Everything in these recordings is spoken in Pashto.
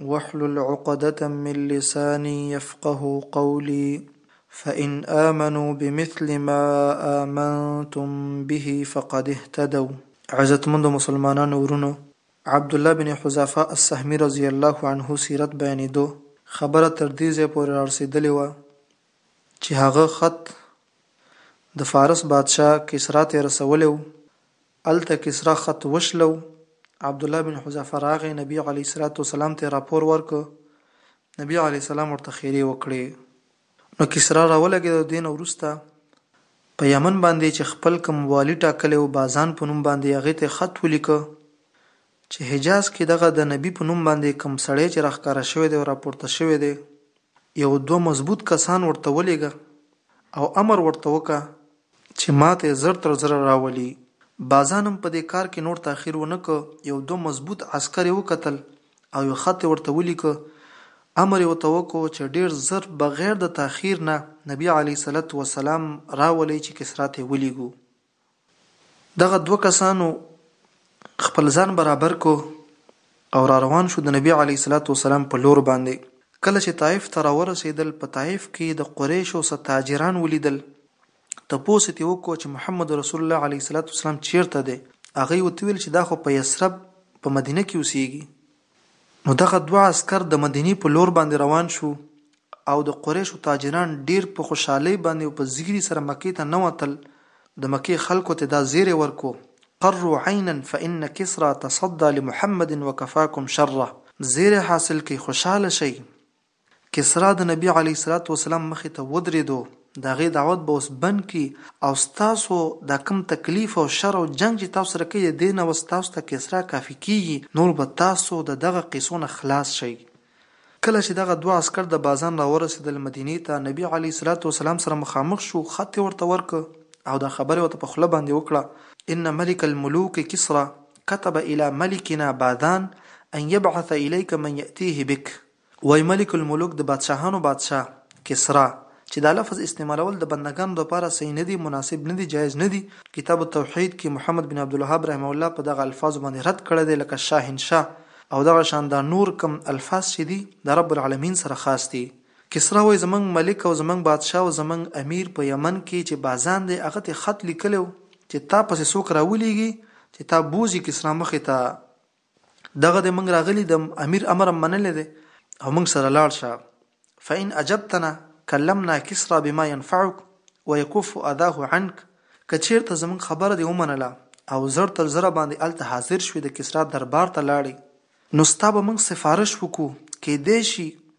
واحلل عقدة من لساني يفقه قولي فإن آمنوا بمثل ما آمنتم به فقد اهتدوا عزتمندو مسلمانانو ورونو! عبدالله بن حذافه السهمي رضي الله عنه سيرت بيانېدو خبره تر دې ځای پورې رارسېدلې وه چې هغه خط د فارس بادشاه کسرا ته رسولی و هلته کسرا خط وشلو، عبدالله بن حذافه راغی، نبي علیه الصلوة والسلام ته یې راپور ورکړ، نبي علیه السلام ورته ښېرې وکړې، نو کسرا راولګېد او دې نه وروسته په یمن باندې چې خپل کوم والي ټاکلی و، بازان په نوم باندې، هغه ته یې خط ولیکه، چې حجاز کې دغه د نبي په نوم باندې کوم سړی چې راښکاره شوی دی او راپورته شوی دی یو دوه مضبوط کسان ورته ولېږه او امر ورته وکړه چې ماته یې زر تر زره راولي، بازان هم په دې کار کې نور تاخیر ونه کړ یو دوه مضبوط عسکر یې وکتل او یو خط یې ورته ولیکه امر یې ورته وکړ چې ډېر زر بغیر د تاخیر نه نبي علیه الصلوة والسلام راولئ چې کسرا ته یې ولېږو. دغه دوه کسانو خپل ځان برابر کو او را روان شو د نبی علیه الصلاة والسلام په لور باندې کله چې طائف ته راورسېدل په طائف کې د قریشو څه تاجران ولیدل تپوس یې ترې وکړو چې محمد رسول الله علیه الصلاة والسلام چېرته دی هغوی ورته وویل چې دا خو په یثرب په مدینه کې اوسېږي نو دغه دوه عسکر د مدینې په لور باندې روان شو او د قریشو تاجران ډیر په خوشحالۍ باندې او په زیری سره مکې ته ننوتل، د مکې خلکو ته دا زیری ورکو، قرو عینا فان کسری تصدی لمحمد وکفاکم شره، زیری حاصل کړئ، خوشحاله شئ، کسرا د نبي علیه الصلوة والسلام مخې ته ودرېدو، د هغۀ دعوت به اوس بند کړي او ستاسو دا کوم تکلیف او شر او جنګ چې تاسو سره کوي د دې نه اوس تاسو ته کسرا کافي کېږي، نور به تاسو د دغه قصو نه خلاص شئ. کله چې دغه دوه عسکر د بازان راورسېدل مدینې ته، نبي علیه الصلوة والسلام سره مخامخ شو، خط یې ورته ورکړ او دا خبره یې ورته په خوله باندې وکړه، ان ملک الملوک کسرا کتب الی ملکنا بازان ان یبعث الیک من یأتیه بک، وایي ملک الملوک د بادشاهانو بادشاه، کسرا، چې دا لفظ استعمالول د بندګانو لپاره صحیح نه دي، مناسب نه دي، جایز نه دي، کتاب التوحید کې محمد بن عبدالوهاب رحمه الله په دغه الفاظو باندې رد کړی دی لکه شاهنشاه او دغه شان دا نور کوم الفاظ چې دي دا رب العالمین سره خاص دي. کسرا وایي زمونږ ملک او زمونږ بادشاه او زمونږ امیر په یمن کې چې بازان دی هغه ته خط لیکلی و چې تا پسې څوک راولیږي چې تا بوځي کسرا مخې ته دغه د موږ راغلی د امیر امر منلی دی او موږ سره لاړ شه فإن اجبتنا کلمنا کسرا بما ينفعك ويكف اذاه عنك که چیرته زموږ خبره دی ومنله او زر تر زره باندې الته حاضر شوې د کسرا دربار ته لاړې نو ستا به موږ سفارش وکړو کې دی شي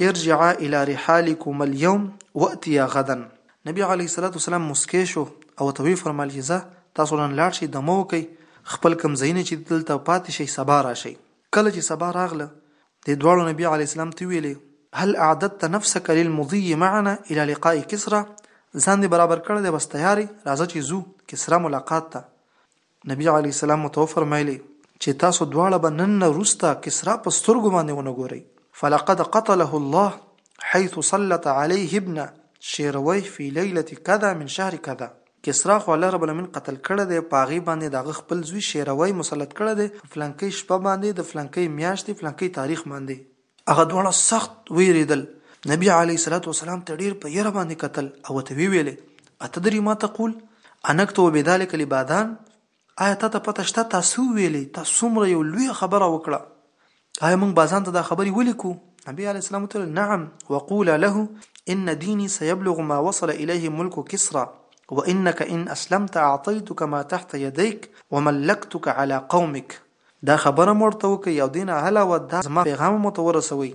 ارجعا الی رحالکما الیوم واتیا غدا نبی علیه الصلاة والسلام مسکی شو او ورته ویې فرمایل چې ځه تاسو نن لاړ شئ دمه وکړئ خپل کوم ځایونه چې دلته پاتې شئ سبا راشئ کله چې سبا راغله دې دواړو نبي علیه السلام ته ویلې هل اعددت نفسک للمضی معنا الی لقاء کسرا ځان دې برابر کړی دی بس تیاری راځه چې ځو کسرا ملاقات ته نبی علیه السلام ورته وفرمایلي چې تاسو دواړه به نن نه وروسته کسرا په سترګو باندې ونه ګورئ فلقد قتله الله حيث صلت عليه ابن شیرویه فی لیلة کذا من شهر کذا کسرا خو الله رب العالمین قتل کړی دی په هغې باندې د هغه خپل زوی شیروی مسلط کړی دی په فلانکۍ شپه باندې د فلانکۍ میاشتې فلانکۍ تاریخ باندې هغه دواړه سخت ویریدل نبی علی صلوات و سلام ته ډیر په یره باندې قتل او ته وی ویلې اتدری ما تقول انک تو بذلک لبادان آیا ته ته پته شته تاسو ویلې تاسو مر یو لوی خبره وکړه آیا موږ بازان ته دا خبري ولیکو نبی علی السلام ته نعم وقول له ان ديني سيبلغ ما وصل اليه ملك كسرى وانك ان اسلمت اعطيتك ما تحت يديك وملكتك على قومك دا خبره مو ورته وکړئ او دې نه علاوه دا زما پیغام هم ورته ورسوئ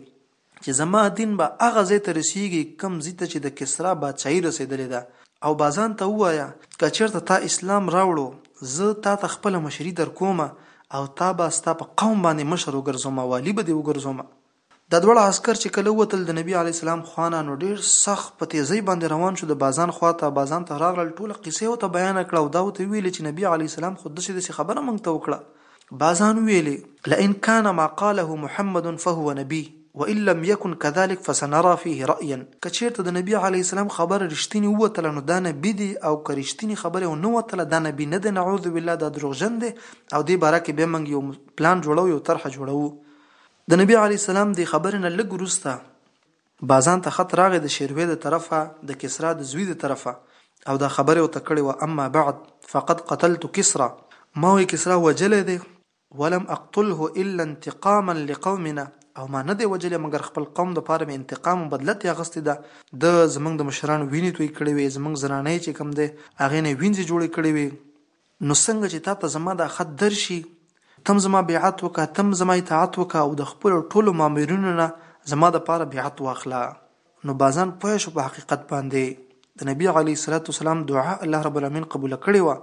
چې زما دین به هغه ځای ته رسېږي کوم ځي ته چې د کسرا بادشاهي رسېدلې ده او بازان ته ووایه که چېرته تا اسلام راوړو زه تا ته خپله مشري درکوم او تا به ستا په قوم باندې مشر وګرځوم والي به دې وګرځوم دا دواړه عسکر چې کله ووتل د نبي علیه السلام خوا نه نو ډېر سخت په تېزۍ باندې روان شو د بازان خوا ته، بازان ته راغلل ټوله قصه یې ورته بیانه کړه او دا ورته وویلې چې نبي علیه السلام خو داسې داسې خبره موږ ته وکړه، بازان وویلې. لئن کان ما قاله محمد فهو نبی وان لم یکن کذلک فسنری فیه رأیا که چېرته د نبي علیه السلام خبره رښتینې ووتله نو دا نبي دی او که رښتینې خبره ونه وتله دا نبي نه دی نعوذ بالله دا دروغجن دی او دې باره کې بیا موږ یو پلان جوړو یو طرحه جوړوو. د نبي علیه السلام د خبرې نه لږ وروسته بازان ته خط راغی د شیروې د طرفه د کسرا د زوی د طرفه او دا خبره وته کړې و اما بعد فقد قتلت کسرا ما وی کسرا وجلې دی ولم اقتله الا انتقاما لقومنا او ما نه دی وجلې مګر خپل قوم د پاره مې انتقام او بدلت اغستې ده د زمنګ د مشران ویني توي کړې وي زمنګ زنانه چې کم ده اغه نه وینځي جوړې کړې وي نو څنګه چې تا ته زما دا خط درشي، ته هم زما بېعت وکړه، ته هم زما اطاعت وکړه او د خپلو ټولو مامرینو نه زما لپاره بېعت واخله. نو بازان پوه شو په حقیقت باندې. د نبي علیه الصلوة والسلام دعا الله رب العلمین قبوله کړې وه،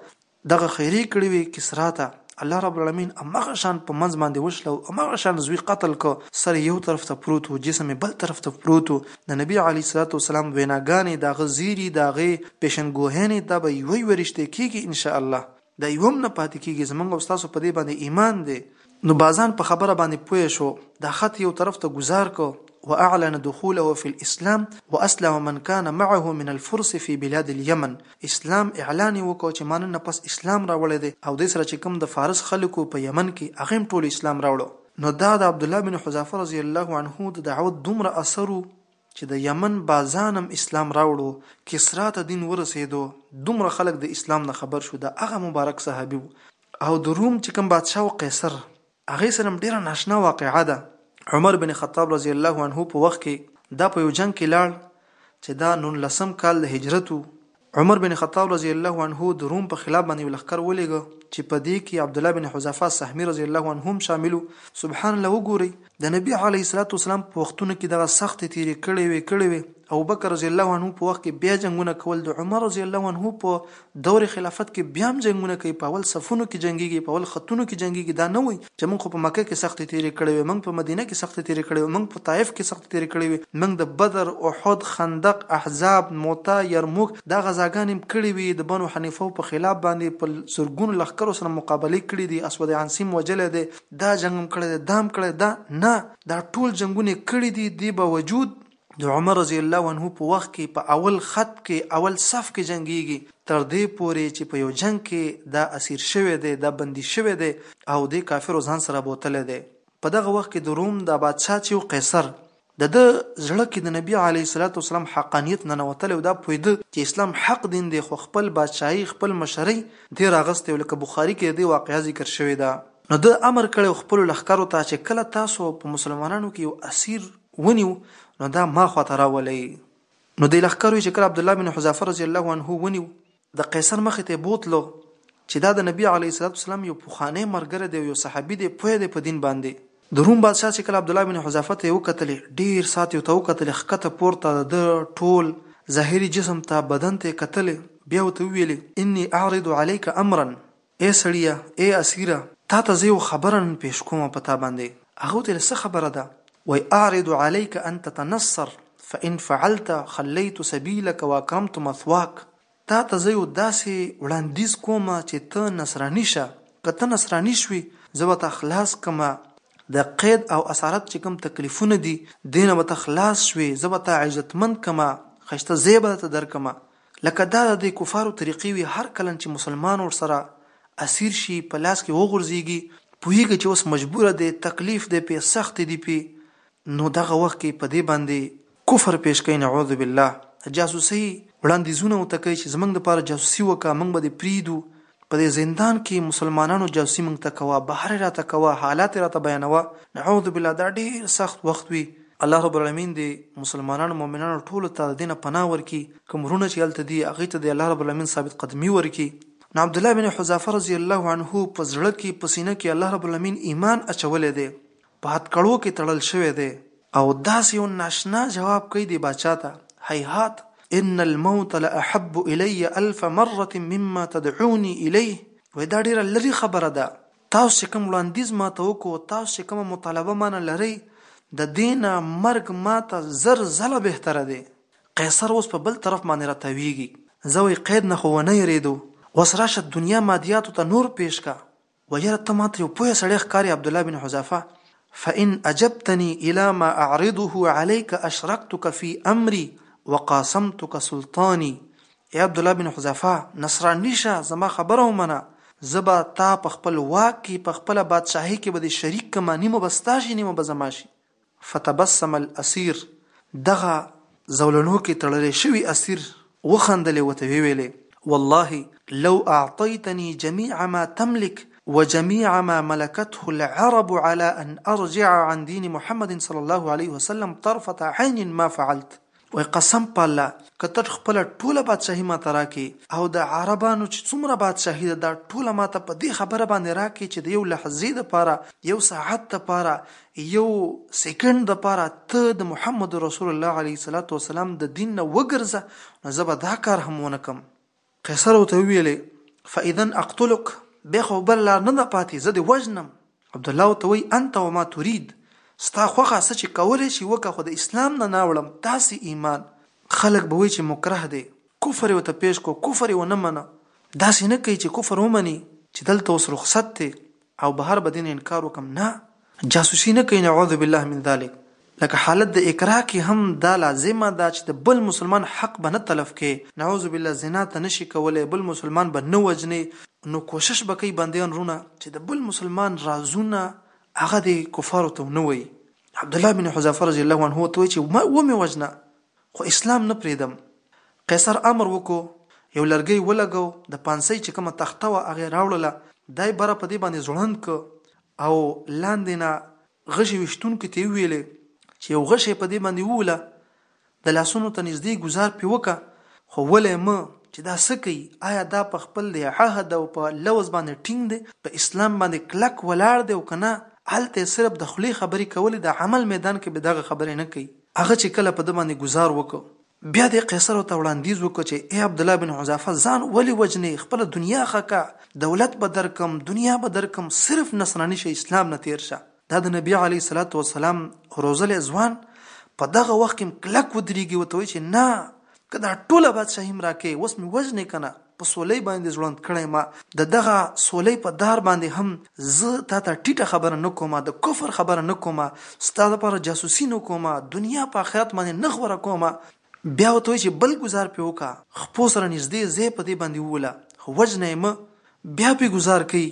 دغه خیرې یې کړې وې، کسرا ته الله رب العلمین هماغه شان په منځ باندې وشلو، هماغه شان زوی قتل کړ، سر یې یو طرف ته پروت و، جسم یې بل طرف ته پروت و، د نبي علیه الصلوة والسلام ویناګانې، د هغه زیري، د هغه پېشنګوهنې ته به یوه یوه رښتیا کېږي ان شاء الله. دا یوه هم نه پاتې کېږي، زموږ او ستاسو په دې باندې ایمان دی. نو بازان په خبره باندې پوه شو، دا خط یو طرف ته ګوزار کړ، واعلن دخوله فی الاسلام واسلم من کان معه من الفرس فی بلاد الیمن، اسلام اعلان یې وکړ چې ما نن نه پس اسلام راوړی دی او دی سره چې کوم د فارس خلک وو په یمن کې هغه هم ټولو اسلام راوړو. نو دا د عبدالله بن حذافه رضی الله عنه د دعوت دومره اثر و چې د یمن بازانم اسلام راوړو، کسرا ته دین ورسیدو، دومره خلک د اسلام نه خبر شو، دا هغه مبارک صحابي و او د روم چې کوم بادشاه و قیصر هغه سره هم ډیره ناشنا واقعه ده، عمر بن خطاب رضی الله عنه په وخت کې دا په یو جنګ کې لاړ چې دا نونلسم کال د هجرت و، عمر بن خطاب رضی الله عنه د روم په خلاف باندې یو لښکر ولېږه چې په دې کې عبدالله بن حذافه سهمي رضی الله عنه هم شامل و، سبحان الله وګورئ! د نبي علیه الصلوة والسلام په وختونو کې دغه سختې تېرې کړې وې کړې وې، ابوبکر رضی الله عنه په وخت کې بیا جنګونه کول، د عمر رضی الله عنه په دور خلافت کې بیا هم جنګونه کوي، په اول صفونو کې جنګېږي، په اول خطونو کې جنګېږي، دا نه وي. چې موږ خو په مکه کې سختې تیرې کړې وې موږ په مدینه کې سختې تیرې کړې وې موږ په طائف کې سختې تیرې کړې وې موږ د بدر احد خندق احزاب موته یرموک دا غزاګانې کړې وې د بنو حنیفه په خلاف باندې په سرګونو لخکرو سره مقابله کړې دي اسود عنسیم وجلې دي دا جنگ کړې دي دام کړې دا نه دا ټول جنگونه کړې دي دی باوجود د عمر رضی الله عنه په وخت کې په اول خط کې اول صف کې جنگيږي تر دې پورې چې په یو جنگ کې دا اسیر شوی دی دا بندي شوی دی او د کافر ځان سره بوتلی دی په دغه وخت کې د روم د بادشاه چې قیصر د د زړه کې د نبی علی صلوات و سلام حقانیت نه نوتل او دا پویده چې اسلام حق دین دی خو خپل بادشاہي خپل مشرۍ دی راغسته لکه بخاری کې دی واقعا ذکر شوی دا نو د امر کړي خپل لخرو ته چې کله تاسو په مسلمانانو کې یو اسیر ونیو نو دا ما خواته راولئ. نو دی لښکر وی چې کله عبدالله بن حذافه رضی الله عنه ونیو د قیصر مخې ته بوتلو چې دا د نبی علیه الصلوة والسلام یو پخوانی ملګری دی او یو صحابي دی پوه دی په دین باندې. د روم بادشاه چې کله عبدالله بن حذافه ته یې وکتلې ډېر ساعت یې ورته وکتلې ښکته پورته د ده ټول ظاهري جسم ته بدن ته یې کتلې بیا ورته وویلې، انی اعرض علیک امرا ای سړیه ای اسیره تاته زه یو خبره نن پیش کوم په تا باندی هغه ته څه خبره ده وای اعرض علیک ان تتنصر فان فعلت خلیت سبیلک واکرمت مثواک تاته زه یو داسی وړاندیز کوم چی ته نصرانی شه که ته نصرانی شوی زه به تا خلاص کړم د قید او اسارت چی کوم تکلیفونه دی دینه به ته خلاص شوی زه به تا عزتمند کړم خشته ځای به درته درکړم لکه دا د دې کفارو طریقې وي هر کلن چې مسلمان ورسره اسیر شي په لاس کې وغورځیږي پوهیږي چې اوس مجبور دی تکلیف دی پې سختې دي پې نو دغه وخت کې په دې باندې کفر پیش کوي نعوذ بالله جاسوسۍ وړاندیزونه ورته کوي چې زمونږ لپاره جاسوسي وکړه مونږ به دې پریږدو په دې زندان کې مسلمانانو جاسوسي موږ ته کوه بهر یې راته کوه حالات یې راته بیانوه نعوذ بالله دا ډېر سخت وخت وي الله رب العالمین دې مسلمانانو مؤمنانو ټولو ته د دې نه پناه ورکړي کوم وروڼه چې هلته دي هغوی ته دې الله رب العالمین ثابت قدمي ورکړي نو عبدالله بن حذافه رضي الله عنه په زړه کې په سینه کې الله رب العالمین ایمان اچولی دی په هتکړو کې تړل شوی دی. او داسې یو ناشنا جواب کوي دې باچا ته، هیهات، ان الموت لاحب الی الف مرة مما تدعونی الیه، وایي دا ډېره لرې خبره ده، تاسو چې کوم وړاندیز ماته وکړ، تاسو چې کومه مطالبه مانه لرئ، د دې نه مرګ ماته زر ځله بهتره دی. قیصر اوس په بل طرف باندې را تاویږي، ځه وایي قید نه خو ونه یریدو، اوس راشه دنیا مادیاتو ته نور پېش کړه، ویره ته ماته یو پوه سړی ښکاري عبدالله بن حذافه فان اجبتني الى ما اعرضه عليك اشركتك في امري وقاسمتك سلطاني اے عبدالله بن حذافه نصرانی شه زما خبره ومنه زه به تا په خپل واک کې په خپله بادشاهۍ کې به دې شریک کما نیمه به ستا شي نیمه به زما شي فتبسم الاسير دغه زولنو کې تړلې شوی اسیر وخندلې وته ویلې والله لو اعطيتني جميع ما تملك وجميع ما ملكته العرب على أن أرجع عن دين محمد صلى الله عليه وسلم طرفة عين ما فعلت وای قسم په الله که تټ خپله ټوله بادشاهي ماته راکې او د عربانو چې څومره بادشاهي ده دا ټوله ماته په دې خبره باندې راکې چې د یو لحظې د پاره یو ساعت د پاره یو سیکنډ د پاره ته د محمد رسول الله علیه الصلاه والسلام د دین نه وګرځه نو زه به دا کار هم ونکم قیصر ورته وویل فاذا اقتلک بیا خو بل لار نه ده پاتې زه دې وژنم عبد الله ورته وایي انت وما تريد ستا خوخه څه چې کولای شي وکه خو د اسلام نه ناوړم تاسې ایمان خلک به وایي چې مکره دی کفر ورته پیش کو کفر ونه منه داسې نه کوي چې کفر ومني چې دلته اوس رخصت دی او بهر به دینه انکار وکړم نه جاسوسی نه کوی نعوذ بالله من ذالک لکه حالت د اکراه کی هم دا لازمه ده چی د بل مسلمان حق به نه تلف کوی نعوذ بالله زنا ته نشی کولی بل مسلمان به نه وژنی نو کوشش به کوی بندیان رونه چی د بل مسلمان رازونه هغه دی کفارو ته ونه وایی عبدالله بن حذافه رضی الله عنه ورته وایی چی ومی وژنه خو اسلام نه پرېدم. قیصر امر وکړو، یو لرګی ولګو، د پانسۍ چې کومه تخته وه هغه یې راوړله، دا یې بره په دې باندې ځوړند کړ او لاندې نه غشی ویشتونکي ته یې وویلې چې یو غشی په دې باندې ووله، د لاسونو ته نږدې ګوزار پرې وکړه، خو وله یې مه چې دا څه کوي، آیا دا په خپل دې عهد او په لوظ باندې ټینګ دی، په اسلام باندې کلک ولاړ دی او که نه، هلته یې صرف د خولې خبرې کولې، د عمل میدان کې به دغه خبرې نه کوي. هغه چې کله په ده باندې ګوزار وکړ، بیا دې قیصر ته وړاندیز وکړ چې، ای عبدالله بن حذافه! ځان ولې وژنې؟ خپله دنیا ښه کړه، دولت به درکړم، دنیا به درکړم، صرف نصراني شه، اسلام نه تېر شه. دا د نبي علیه السلام روزلی ځوان په دغه وخت کې هم کلک ودرېږي، ورته وایي چې، نه! که دا ټوله بادشاهي م راکې اوس مې وژنې کنه په سولۍ باندې زړوند کړی ما د دغه سولۍ په دار باندې هم زه تا ته ټیټه خبره نه کومه د کفر خبره نه کومه ستا لپاره جاسوسي نه کومه دنیا په آخرت باندې نه غوره کومه بیا ورته وایي چې بل ګزار پې وکړه خپو سره نږدې ځای په دې باندې ووله خو وژنه یې مه بیا پې ګزار کوي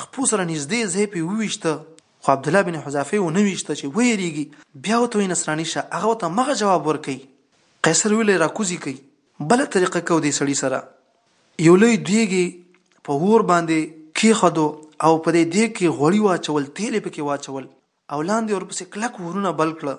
خپو سره نږدې ځای پې وویشته خو عبدالله بن حذافه ونه ویشته چې ویریږي بیا ورته وایي نصراني شه هغه ورته همغه جواب ورکوي قیصر ویلی راکوزي کوي بله طریقه کو دې سړي سره یو لوی دیګې په اور باندې کېښودو او په دې دیګ کې غوړي واچول تیل یې پکې واچول او لاندې ورپسې کلک ورونه بل کړه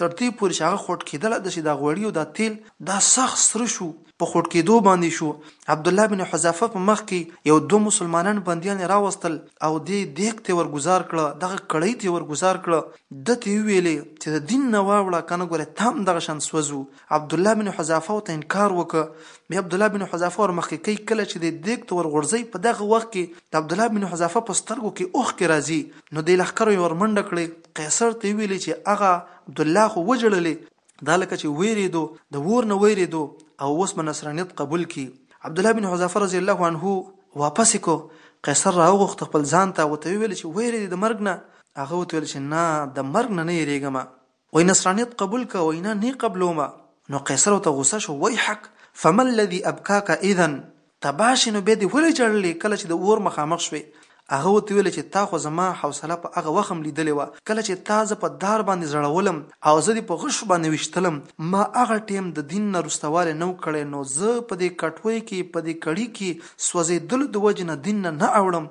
تر دې پورې چې هغه خوټ کېدله داسې دا غوړي او دا تېل دا سخت سره شو په خوټ کېدو باندې شو عبدالله بن حذافه په مخ کې یو دوه مسلمانان بندیان یې راوستل او دې دیګ ته ورګزار کړه دغه کړۍ ته ورګزار کړه ده ته ویلې چې د دین نه واوړه کنه ګوره تام دغه شان سوځو عبدالله بن حذافه ورته انکار وکړ، بیا عبدالله بن حذافه ورمخکې کوي، کله چې دی دېګ ته ورغورځوي، په دغه وخت کې د عبدالله بن حذافه په سترګو کې اوښکې راځي، نو دې لښکرو یې ورمنډه کړې، قیصر ته یې وویلې چې هغه عبدالله خو وژړلې، دا لکه چې وېرېدو، د اور نه وېرېدو او اوس به نصرانیت قبول کړي. عبدالله بن حذافه رضی الله عنه واپس کړ، قیصر راوغوښت خپل ځان ته، ورته ویې ویل چې وېرېدې د مرګ نه؟ هغه ورته وویل چې نه، د مرګ نه نه وېرېږم، وای نصرانیت قبول که وای نه نی قبلوم نو قیصر ورته غوسه شو ویحک فما الذی ابکاک اذا تباه شې نو بیا دې ولې ژړلې کله چې د اور مخامخ شوې هغه ورته وویل چې تا خو زما حوصله په هغه وخت هم لیدلې وه کله چې تا زه په دار باندې ځړولم او زه دې په غشو باندې ویشتلم ما هغه ټیم د دین نه روستوالی نه و کړی نو زه په دې کټوۍ کې په دې کړي کې سوځیدلو د وجې نه دین نه نه اوړم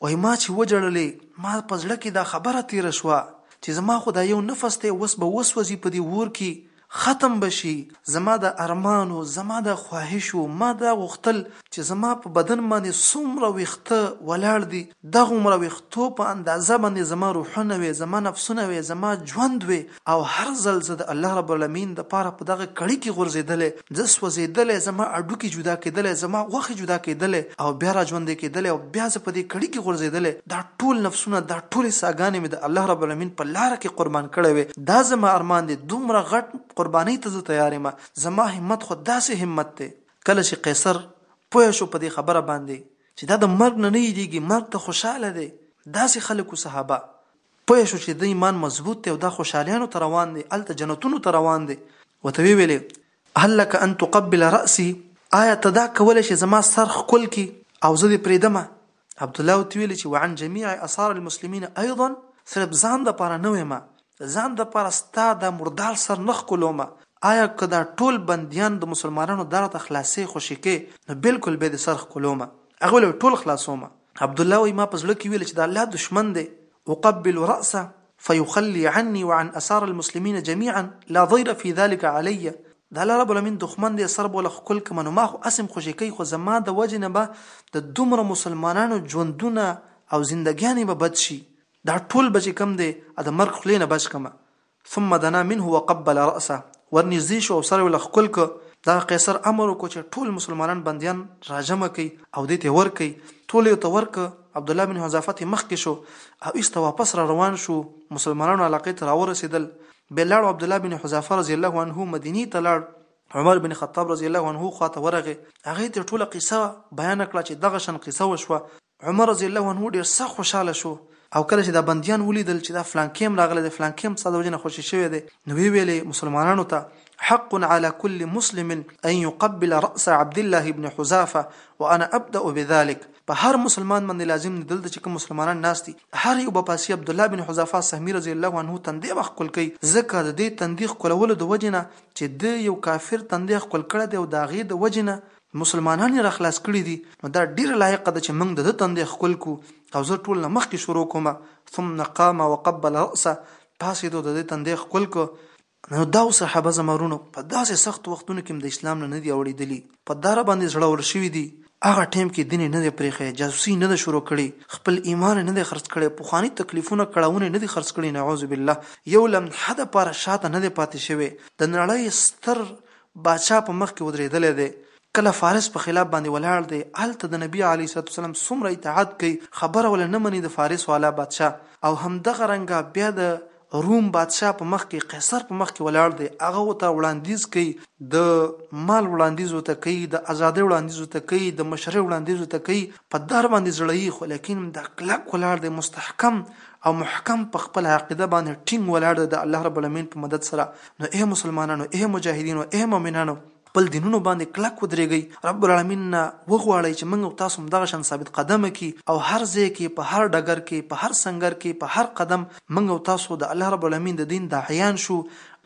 وایي ما چې وژړلې ما په زړه کې دا خبره تېره شوه چې زما خو دا یو نفس دی اوس به وسوځي په دې اور کې ختم به شي زما دا ارمان و زما دا خواهش و ما دا غوښتل چې زما په بدن باندې څومره ویښته ولاړ دي دغومره ویښتو په اندازه باندې زما روحونه وې زما نفسونه وې زما ژوند وې او هر ځل زه د الله رب العلمين د پاره په دغه کړي کي غورځېدلی، زه سوځېدلی، زما هډوکي جدا کېدلی، زما غوښې جدا کېدلی او بيا را ژوندی کېدلی او بيا زه په دې کړي کي غورځېدلی، دا ټول نفسونه، دا ټولې ساګانې مې د الله رب العلمين په لاره کي قربان کړې وې، دا زما ارمان دی، دومره غټ قربانۍ ته زه تيار يم، زما همت خو داسي همت دی. کله چي قيصر پوه شو په دې خبره باندي چي دا د مرګ نه نه يېرېږي، مرګ ته خوشحاله دی، داسي خلک وو صحابه، پوه شو چې دده ایمان مضبوط دی او دا خوشحالیانو ته روان دی، هلته جنتونو ته روان دی، ورته ویې ویلې، هل لک ان تقبل رأسی، آیا ته دا کولی شې زما سر ښکل کړې او زه دې پرېږدم؟ عبدالله ورته ویلې چې، وعن جمیع آثار المسلمین ایضا، صرف ځان لپاره نه وایم، ځان لپاره ستا دا مردار سر نه ښکلوم، آیا که دا ټول بندیان د مسلمانانو دار ته خلاصې خوشې کړې نو بلکل به یې دې سر ښکلوم، هغه ویلې، ټول خلاصوم، عبدالله وایي، ما په زړه کې ویل چې د الله دښمن دی، اقبل راسه فیخلي عني وعن اسار المسلمین جمیعا لا ضیر فی ذلک علی، د الله رب العالمین دښمن دی، سر بوله ښکل کړمه، نو ما خو هسې خوشې کوي، خو زما د وجې نه به د دومره مسلمانانو ژوندونه او زندګیانې به بد شي، دا ټول به چې کوم دی د مرګ خولې نه بچ کړمه. ثم دنا منه وقبل راسه، ور نږدې شو او سر یې له ښکل کړ، دغه قیصر امر وکړ چې ټول مسلمانان بندیان را جمع کړئ او دې ته یې ورکړئ، ټولو یې ورته ورکړ، عبدالله بن حذافه ترې مخکې شو او ایسته واپس را روان شو، مسلمانانو علاقې ته راورسېدل، بیا لاړو عبدالله بن حذافه رضي الله عنه مدینې ته لاړ، عمر بن خطاب رضي الله عنه خوا ته ورغی، هغه ته یې ټوله قیصه بیانه کړه چې دغه شان قیصه وشوه، عمر رضی الله عنه ډېر سخت خوشحاله شو او کله چې دا بندیان ولیدل چې دا فلانکیم راغلی دی، فلانکیم ستا د وجې نه خوشې شوی دی، نو ویې ویل ای مسلمانانو ته! حق علی کل مسلم ان یقبل رأس عبد الله بن حذافة وانا ابدأ بذلک، په هر مسلمان باندې لازم دی دلته چې کوم مسلمانان ناست دي، هر یو به پاسي عبدالله بن حذافة سهمي رضی الله عنه تندی به ښکل کوي، ځکه د دې تندي ښکلولو د وجې نه چې ده یو کافر تندی ښکل کړی دی او د هغې د وجې نه مسلمانان یې راخلاص کړي دي نو دا ډیره لایقه ده چې موږ د ده تندی ښکل کړو او زه ټول نه مخکې شروع کوم ثم قام وقبل راسه پاسېدو د ده تندی ښکل کړ نو دا او صحابه زما وروڼو په داسې سختو وختونو کې هم د اسلام نه نه دي اوړېدلي په دار باندې زړور شوي دي هغه ټایم کې دین یې نه دی پرېښی جاسوسي نه ده شروع کړې خپل ایمان یې نه دی خرڅ کړی پخواني تکلیفونه کړاوونه یې نه دي خرڅ کړي نعوذ بالله یو لمحه دپاره شاته نه دی پاتې شوی د نړۍ ستر باچا په مخ کې ودرېدلی دی کله فارس په خلاف باندې ولاړ دی هلته د نبي علیه الصلوة والسلام څومره اطاعت کوي خبره ولې نه مني د فارس والا بادشا او همدغه رنګه بیا د روم بادشا په مخ کې قیصر په مخ کې ولاړ دی هغه ورته وړاندیز کوي د مال وړاندیز ورته کوي د ازادۍ وړاندیز ورته کوي د مشرۍ وړاندیز ورته کوي په دار باندې زړه یي خو لیکن دا کلک ولاړ دی مستحکم او محکم په خپله عقیده باندې ټینګ ولاړ دی د الله رب العالمین په مدد سره نو اې مسلمانانو اې مجاهدینو اې مؤمنانو خپل دینونو باندې کلک ودرېږئ رب العالمین نه وغواړئ چې موږ او تاسو هم دغه شان ثابت قدمه کړي او هر ځای کې په هر ډګر کې په هر سنګر کې په هر قدم موږ او تاسو د الله رب العالمین د دین داعیان شو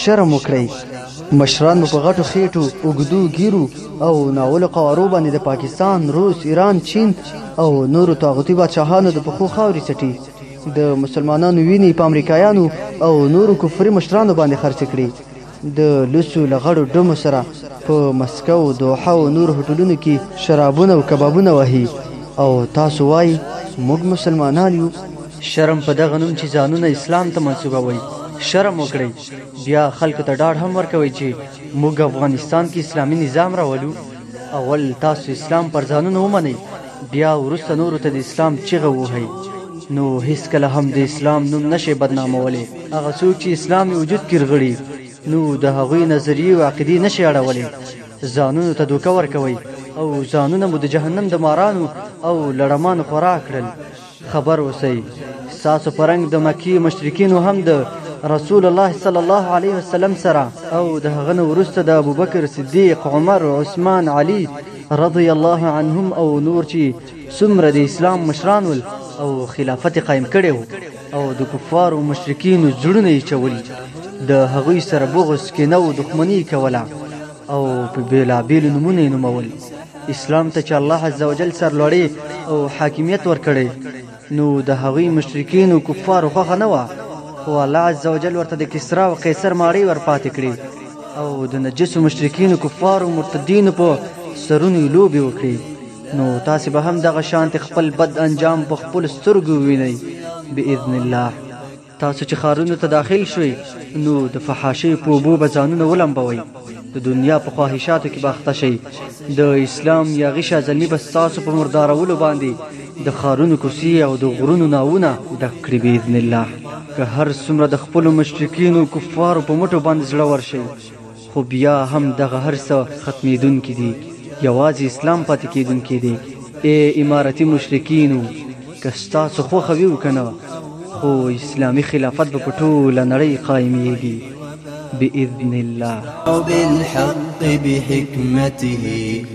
شرم وکړئ مشران مو په غټو خېټو اوږدو ګیرو او ناولو قوارو باندې د پاکستان روس ایران چین او نورو طاغوتي بادشاهانو د پښو خاورې څټي د مسلمانانو وینې په امریکایانو او نورو کفري مشرانو باندې خرڅ کړي د لوسو لغړو ډمو سره په مسکو دوحه او نور هوټلونو کې شرابونه او کبابونه وهي او تاسو وایي موږ مسلمانان یو شرم په دغه نوم چې ځانونه اسلام ته منسوبوي شرم وکړئ بیا خلکو ته ډاډ هم ورکوي چې موږ افغانستان کې اسلامي نظام راولو اول تاسو اسلام پر ځانونه ومنئ بیا وروسته نورو ته د اسلام چیغه ووهئ نو هیڅکله هم د اسلام نوم نشي بدنامولی هغه څوک چې اسلام وجود کې رغړي نو د هغوی نظریې او عقیدې نشي اړولی ځانونو ته دوکه ورکوي او ځانونه مو د جهنم د مارانو او لړمانو خوراک کړل خبر اوسئ ستاسو په رنګ د مکي مشرکینو هم د رسول الله صلی الله علیه وسلم سره او د هغه نه وروسته د ابوبکر صدیق عمر عثمان علی رضی الله عنهم او نور چې څومره د اسلام مشران ول او خلافت قائم کړي او د کفار او مشرکین زړونه یې چولي د هغوی سره بغض کینه او دښمنی کوله او په بیلابیلو نمونه یې نومول اسلام ته چې الله عز وجل سرلوړي او حاکمیت ورکړي نو د هغوی مشرکین او کفار خوخه نه وه خو الله عز وجل ورته د کسرا او قیصر ماړی ورپاتې کړي او د نجس مشرکین او کفار او مرتدین په سرونو لوبي وکړي نو تاسو به هم دغه شانت خپل بد انجام په خپل سترګو وینئ باذن الله تاسو چې ښارونو ته داخل شوئ، نو د فحاشیو په اوبو به ځانونه ولمبوئ، د دنیا په خواهشاتو کې به اخته شئ، د اسلام یاغي شاه زلمي به ستاسو په مردارولو باندې د ښارونو کوڅې او د غرونو ناوونه ډک کړي باذن الله. که هر څومره د خپلو مشرکینو او کفارو په مټو باندې زړور شئ، خو بيا هم دغه هر څه ختمېدونکي دي يوازې اسلام پاتې کېدونکی دی اې امارتي مشرکينو که ستاسو خوښه وي او که نه خو اسلامي خلافت به په ټوله نړۍ قايمېږي بإذن الله او بالحق بحکمته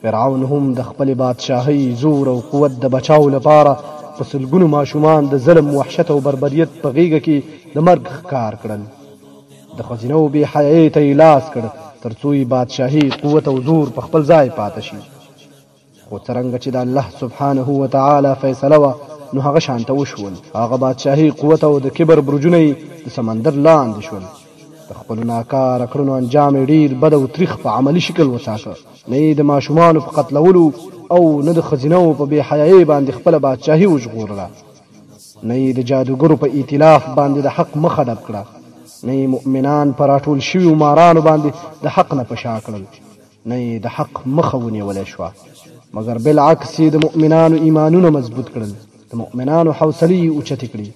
فرعون هم د خپلې بادشاهۍ، زور او قوت د بچاو لپاره په سلګونو ماشومان د ظلم، وحشت او بربریت په غېږه کې د مرګ ښکار کړل. د ښځینه و بې حیایۍ ته یې لاس کړ تر څو یې بادشاهي، قوت او زور په خپل ځای پاته شي. خو څرنګه چې د الله سبحانه و تعالی فیصله وه نو هغه شانته وشول. هغه بادشاهي، قوت او د کبر برجونه یې د سمندر لاندې شول. د خپل ناکاره کړنو انجام یې ډیر بد او تریخ په عملی شکل وټاکه نه یې د ماشومانو په قتلولو او نه د ښځینو په بې حیایۍ باندې خپله بادشاهي وژغورله نه یې د جادوګرو په ایتلاف باندې د حق مخه ډب کړه نه یې مؤمنان په راټول شویو مارانو باندې د حق نه په شا کړل نه یې د حق مخه ونیولی شوه، مګر بالعکس یې د مؤمنانو ایمانونه مضبوط کړل، د مؤمنانو حوصلې یې اوچتې کړې،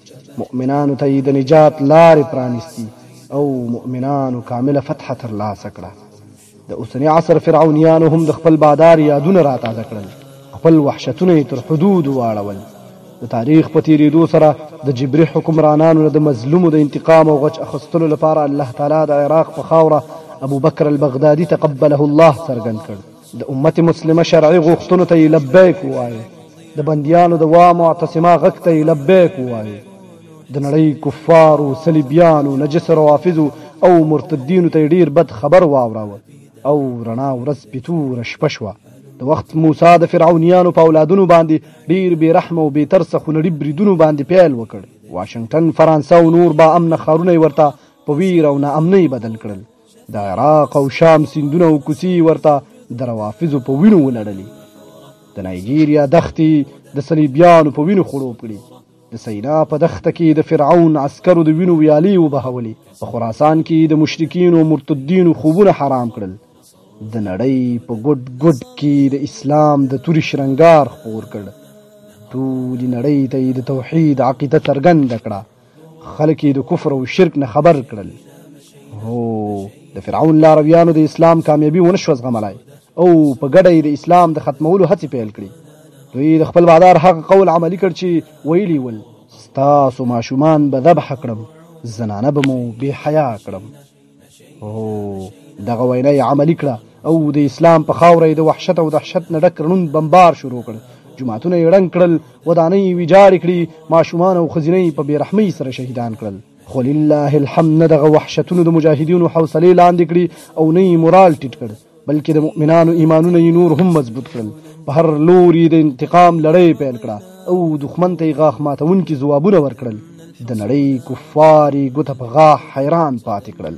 مؤمنانو ته یې د نجات لارې پرانیستي او مؤمنانو کامله فتحه تر لاسه کړه. د اوسني عصر فرعونیانو هم د خپل بادار یادونه راتازه کړل، خپل وحشتونه یې تر حدودو واړول، د تاریخ په تیریدو سره د جبري حکمرانانو نه د مظلومو د انتقام او غچ اخستلو لپاره الله تعالی د عراق په خاوره ابوبکر البغدادي تقبله الله څرګند کړ. د امت مسلمه شرعي غوښتنو ته یې لبیک ووایه، د بندیانو د وا معتصما غږ ته یې لبیک ووایه، د نړۍ کفارو، صلیبیانو، نجس روافضو او مرتدینو ته یې ډیر بد خبر واوراوه او رڼا ورځ پې توره شپه شوه. د وخت موسی د فرعونیانو په اولادونو باندې ډیر بې رحمه او بې ترسه خونړي بریدونو باندې پیل وکړ واشنگټن فرانسه او نور با امن ښارونه ورته په ویر او ناامنۍ بدل کړل د عراق او شام سیندونه او کوڅې ورته د روافضو په وینو ولړلې د نایجیریا دښتې د صلیبیانو په وینو خړوب کړي د سینا په دښته کې د فرعون عسکرو د وینو ویالې وبهولې په خراسان کې د مشرکینو او مرتدینو خوبونه حرام کړل د نړۍ په ګډ ګډ کې د اسلام د توري شرنګار خور کړ ټول نړۍ ته د توحید عقیده څرګند کړه خلک د کفر او شرک نه خبر کړل هو د فرعون لارویانو د اسلام کامیابی ونشو زغملای او په ګډه د اسلام د ختمولو هڅې پیل کړې دوی د خپل بادار هغه قول عملی کړ چې ویلي ول ستاسو ماشومان به ذبح کړم زنانه به مو بې حیا کړم هو دغه وینا یې عملی کړه او د اسلام په خاوره یې د وحشت او دهشت نه ډک رڼوند بمبار شروع کړ جوماتونه یې ړنګ کړل ودانۍ یې ویجاړې کړې ماشومان او ښځینه یې په بېرحمۍ سره شهیدان کړل خو لله الحمد نه دغه وحشتونو د مجاهدینو حوصلې لاندې کړې او نه یې مورال ټیټ کړ بلکې د مؤمنانو ایمانونه یې نور هم مضبوط کړل په هر لوري د انتقام لړۍ پیل کړه او دښمن ته یې غاښ ماتونکي ځوابونه ورکړل د نړۍ کفار یې ګوته په غاښ حیران پاتې کړل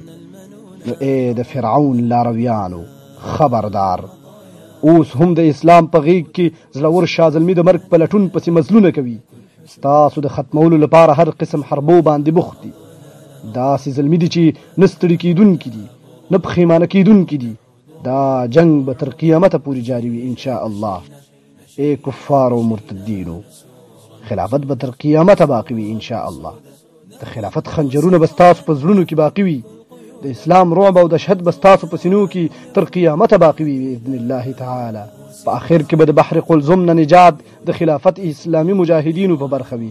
نو ای د فرعون لارویانو خبردار اوس هم د اسلام په غیږ کې زړور شازلمی د مرګ په لټون پسې مزلونه کوي ستاسو د ختمولو لپاره هر قسم حربو باندې بوخت دي داسې زلمی دي چې نه ستړي کېدونکي دي نه پښیمانه کیدونکي دي دا جنگ به تر قیامت پورې جاری وي ان شاء الله اے کفار او مرتدینو خلافت به تر قیامت باقی وي ان شاء الله د خلافت خنجرونه به تاسو په زړونو کې باقی وي د اسلام رعب او دهشت به تاسو په سینو کې تر قیامت باقی وي باذن الله تعالی په اخر کې به د بحر قلزم نه نجات د خلافت اسلامي مجاهدینو په برخه وي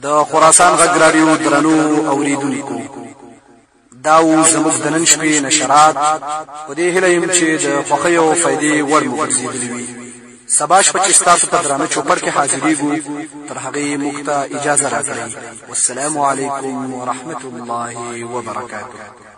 د خراسان غږ راډیو درنو اوریدونکو دا و زموږ د نن شپې نشرات په دې هیله یم چې د خوښۍ او فایدې وړ مو ګرځېدلي وي سبا شپه چې ستاسو په درانه چوپړ کې حاضرېږو تر هغې موږ ته اجازه راکړئ والسلام علیکم ورحمت الله وبرکاته